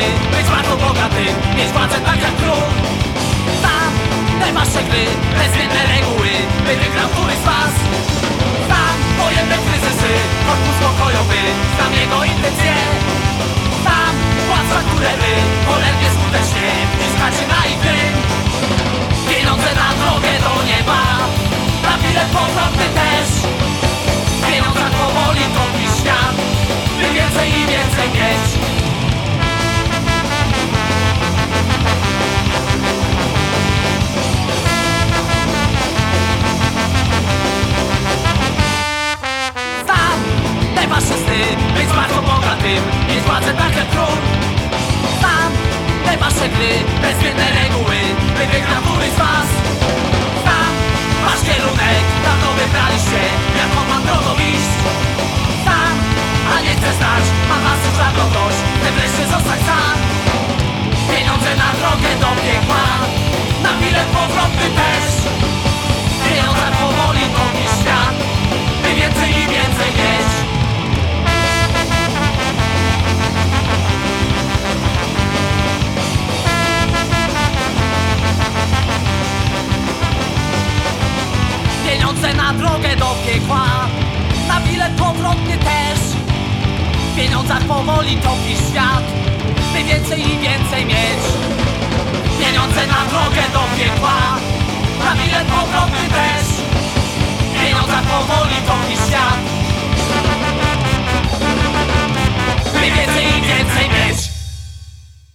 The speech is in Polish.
bogaty, być bardzo bogaty Mieć władzę tak jak król. Znam te wasze gry, bezwiedne reguły By wygrał z was. Znam pojemne kryzysy Być bardzo bogatym Mieć władzę tak jak król. Znam te wasze gry Bezmienne reguły wygrał któryś z was pieniądze na drogę do piekła. Na bilet powrotny też. W pieniądzach powoli topi świat By więcej i więcej mieć. Pieniądze na drogę do piekła. Na bilet powrotny też. W pieniądzach powoli topi świat.